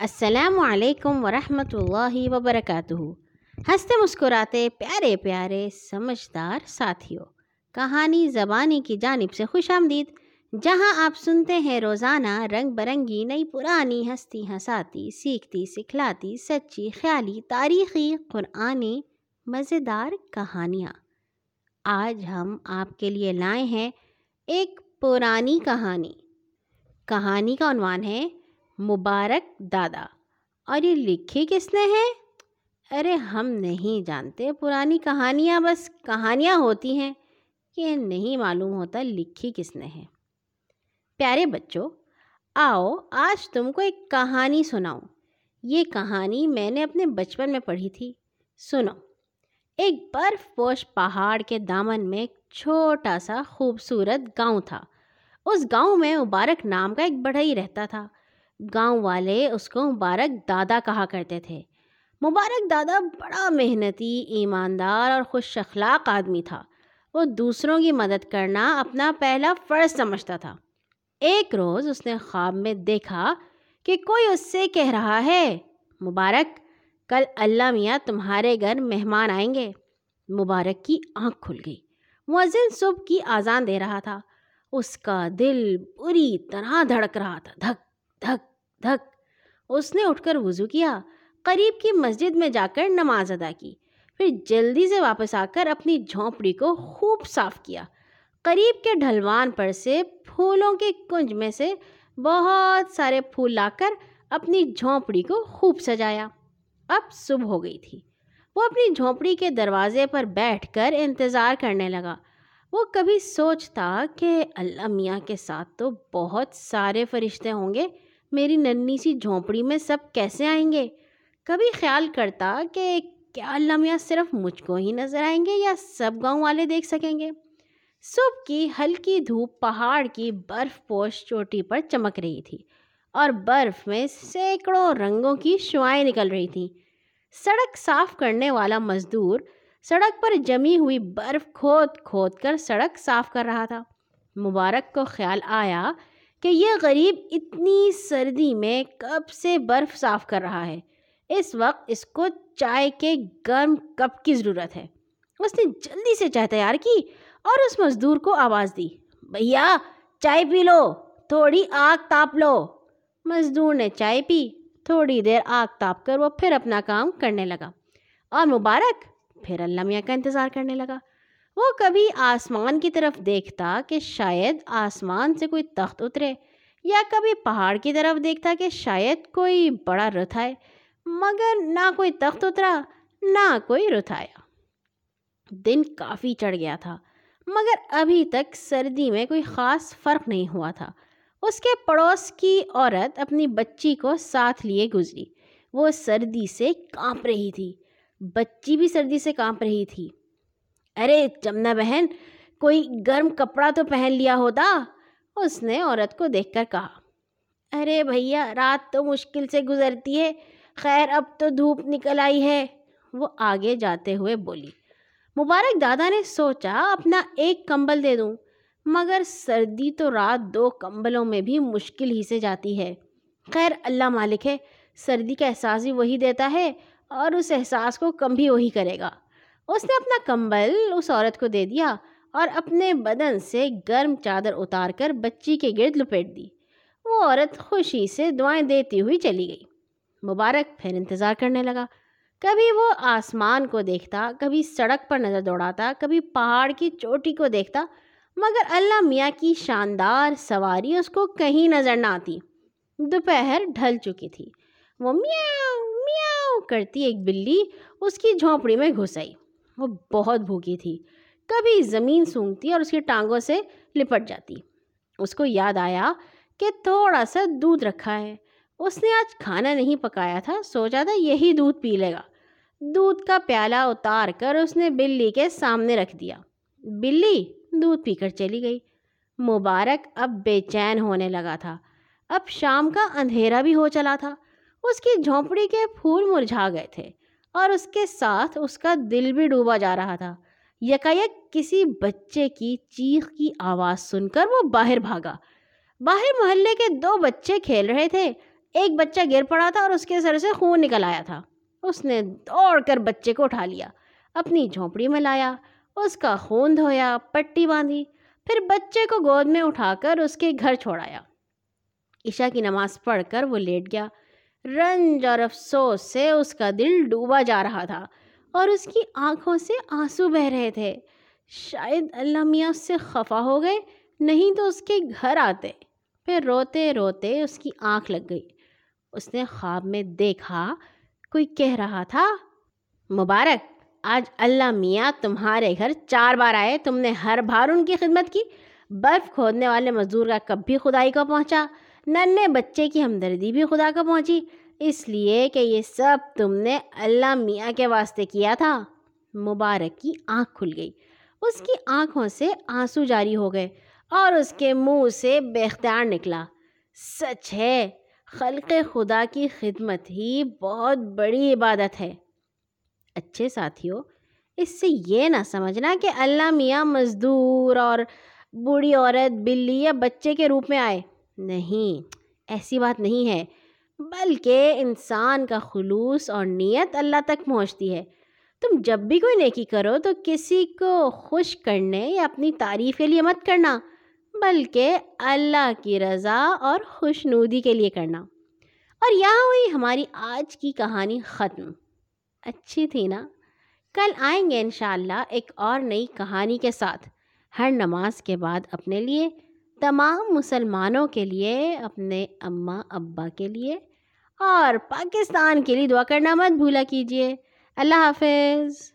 السلام علیکم ورحمۃ اللہ وبرکاتہ۔ ہنستے مسکراتے پیارے پیارے سمجھدار ساتھیوں، کہانی زبانی کی جانب سے خوش آمدید، جہاں آپ سنتے ہیں روزانہ رنگ برنگی نئی پرانی ہستی ہساتی سیکھتی، سکھلاتی، سچی، خیالی، تاریخی، قرآنی، مزیدار کہانیاں۔ آج ہم آپ کے لیے لائے ہیں ایک پرانی کہانی۔ کہانی کا عنوان ہے مبارک دادا۔ اور یہ لکھی کس نے ہے؟ ارے ہم نہیں جانتے، پرانی کہانیاں بس کہانیاں ہوتی ہیں کہ نہیں معلوم ہوتا لکھی کس نے ہے۔ پیارے بچوں، آؤ آج تم کو ایک کہانی سناؤں۔ یہ کہانی میں نے اپنے بچپن میں پڑھی تھی۔ سنو۔ ایک برف پوش پہاڑ کے دامن میں ایک چھوٹا سا خوبصورت گاؤں تھا۔ اس گاؤں میں مبارک نام کا ایک بڑھئی رہتا تھا۔ گاؤں والے اس کو مبارک دادا کہا کرتے تھے۔ مبارک دادا بڑا محنتی، ایماندار اور خوش اخلاق آدمی تھا۔ وہ دوسروں کی مدد کرنا اپنا پہلا فرض سمجھتا تھا۔ ایک روز اس نے خواب میں دیکھا کہ کوئی اس سے کہہ رہا ہے، مبارک، کل اللہ میاں تمہارے گھر مہمان آئیں گے۔ مبارک کی آنکھ کھل گئی۔ مؤذن صبح کی آزان دے رہا تھا۔ اس کا دل بری طرح دھڑک رہا تھا، دھک دھک دھک۔ اس نے اٹھ کر وضو کیا۔ قریب کی مسجد میں جا کر نماز ادا کی۔ پھر جلدی سے واپس آ کر اپنی جھونپڑی کو خوب صاف کیا۔ قریب کے ڈھلوان پر سے پھولوں کے کنج میں سے بہت سارے پھول لا کر اپنی جھونپڑی کو خوب سجایا۔ اب صبح ہو گئی تھی۔ وہ اپنی جھونپڑی کے دروازے پر بیٹھ کر انتظار کرنے لگا۔ وہ کبھی سوچتا کہ اللہ میاں کے ساتھ تو بہت سارے فرشتے ہوں گے۔ میری ننی سی جھونپڑی میں سب کیسے آئیں گے؟ کبھی خیال کرتا کہ کیا اللہ صرف مجھ کو ہی نظر آئیں گے یا سب گاؤں والے دیکھ سکیں گے؟ صبح کی ہلکی دھوپ پہاڑ کی برف پوش چوٹی پر چمک رہی تھی اور برف میں سینکڑوں رنگوں کی شعائیں نکل رہی تھیں۔ سڑک صاف کرنے والا مزدور سڑک پر جمی ہوئی برف کھود کھود کر سڑک صاف کر رہا تھا۔ مبارک کو خیال آیا کہ یہ غریب اتنی سردی میں کب سے برف صاف کر رہا ہے۔ اس وقت اس کو چائے کے گرم کپ کی ضرورت ہے۔ اس نے جلدی سے چائے تیار کی اور اس مزدور کو آواز دی۔ بھیا، چائے پی لو، تھوڑی آگ تاپ لو مزدور نے چائے پی، تھوڑی دیر آگ تاپ کر وہ پھر اپنا کام کرنے لگا اور مبارک پھر اللہ میاں کا انتظار کرنے لگا۔ وہ کبھی آسمان کی طرف دیکھتا کہ شاید آسمان سے کوئی تخت اترے، یا کبھی پہاڑ کی طرف دیکھتا کہ شاید کوئی بڑا رتھ آئے۔ مگر نہ کوئی تخت اترا، نہ کوئی رتھ آیا۔ دن کافی چڑھ گیا تھا، مگر ابھی تک سردی میں کوئی خاص فرق نہیں ہوا تھا۔ اس کے پڑوس کی عورت اپنی بچی کو ساتھ لیے گزری۔ وہ سردی سے کانپ رہی تھی۔ بچی بھی سردی سے کانپ رہی تھی۔ ارے جمنا بہن، کوئی گرم کپڑا تو پہن لیا ہوتا؟ اس نے عورت کو دیکھ کر کہا۔ ارے بھیا، رات تو مشکل سے گزرتی ہے۔ خیر، اب تو دھوپ نکل آئی ہے۔ وہ آگے جاتے ہوئے بولی۔ مبارک دادا نے سوچا، اپنا ایک کمبل دے دوں۔ مگر سردی تو رات دو کمبلوں میں بھی مشکل ہی سے جاتی ہے۔ خیر، اللہ مالک ہے، سردی کا احساس بھی وہی دیتا ہے اور اس احساس کو کم بھی وہی کرے گا۔ اس نے اپنا کمبل اس عورت کو دے دیا اور اپنے بدن سے گرم چادر اتار کر بچی کے گرد لپیٹ دی۔ وہ عورت خوشی سے دعائیں دیتی ہوئی چلی گئی۔ مبارک پھر انتظار کرنے لگا۔ کبھی وہ آسمان کو دیکھتا، کبھی سڑک پر نظر دوڑاتا، کبھی پہاڑ کی چوٹی کو دیکھتا، مگر اللہ میاں کی شاندار سواری اس کو کہیں نظر نہ آتی۔ دوپہر ڈھل چکی تھی۔ وہ میاؤ میاؤ کرتی ایک بلی اس کی جھونپڑی میں گھس آئی۔ وہ بہت بھوکی تھی۔ کبھی زمین سونگتی اور اس کی ٹانگوں سے لپٹ جاتی۔ اس کو یاد آیا کہ تھوڑا سا دودھ رکھا ہے۔ اس نے آج کھانا نہیں پکایا تھا، سوچا تھا یہی دودھ پی لے گا۔ دودھ کا پیالہ اتار کر اس نے بلی کے سامنے رکھ دیا۔ بلی دودھ پی کر چلی گئی۔ مبارک اب بے چین ہونے لگا تھا۔ اب شام کا اندھیرا بھی ہو چلا تھا۔ اس کی جھونپڑی کے پھول مرجھا گئے تھے۔ اور اس کے ساتھ اس کا دل بھی ڈوبا جا رہا تھا۔ یکایک کسی بچے کی چیخ کی آواز سن کر وہ باہر بھاگا۔ باہر محلے کے دو بچے کھیل رہے تھے۔ ایک بچہ گر پڑا تھا اور اس کے سر سے خون نکل آیا تھا۔ اس نے دوڑ کر بچے کو اٹھا لیا، اپنی جھونپڑی میں لایا، اس کا خون دھویا، پٹی باندھی، پھر بچے کو گود میں اٹھا کر اس کے گھر چھوڑایا۔ عشاء کی نماز پڑھ کر وہ لیٹ گیا۔ رنج اور افسوس سے اس کا دل ڈوبا جا رہا تھا اور اس کی آنکھوں سے آنسو بہہ رہے تھے۔ شاید اللہ میاں اس سے خفا ہو گئے، نہیں تو اس کے گھر آتے۔ پھر روتے روتے اس کی آنکھ لگ گئی۔ اس نے خواب میں دیکھا، کوئی کہہ رہا تھا، مبارک، آج اللہ میاں تمہارے گھر چار بار آئے، تم نے ہر بار ان کی خدمت کی۔ برف کھودنے والے مزدور کا کب بھی خدائی کو پہنچا۔ ننے بچے کی ہمدردی بھی خدا کو پہنچی، اس لیے کہ یہ سب تم نے اللہ میاں کے واسطے کیا تھا۔ مبارک کی آنکھ کھل گئی۔ اس کی آنکھوں سے آنسو جاری ہو گئے اور اس کے منہ سے بے اختیار نکلا۔ سچ ہے، خلق خدا کی خدمت ہی بہت بڑی عبادت ہے۔ اچھے ساتھیوں، اس سے یہ نہ سمجھنا کہ اللہ میاں مزدور اور بوڑھی عورت بلی یا بچے کے روپ میں آئے۔ نہیں، ایسی بات نہیں ہے۔ بلکہ انسان کا خلوص اور نیت اللہ تک پہنچتی ہے۔ تم جب بھی کوئی نیکی کرو تو کسی کو خوش کرنے یا اپنی تعریف کے لیے مت کرنا، بلکہ اللہ کی رضا اور خوش نودی کے لیے کرنا۔ اور یہاں ہوئی ہماری آج کی کہانی ختم۔ اچھی تھی نا؟ کل آئیں گے انشاءاللہ ایک اور نئی کہانی کے ساتھ۔ ہر نماز کے بعد اپنے لیے تمام مسلمانوں کے لیے، اپنے اماں، ابا کے لیے، اور پاکستان کے لیے دعا کرنا مت بھولا کیجیے۔ اللہ حافظ۔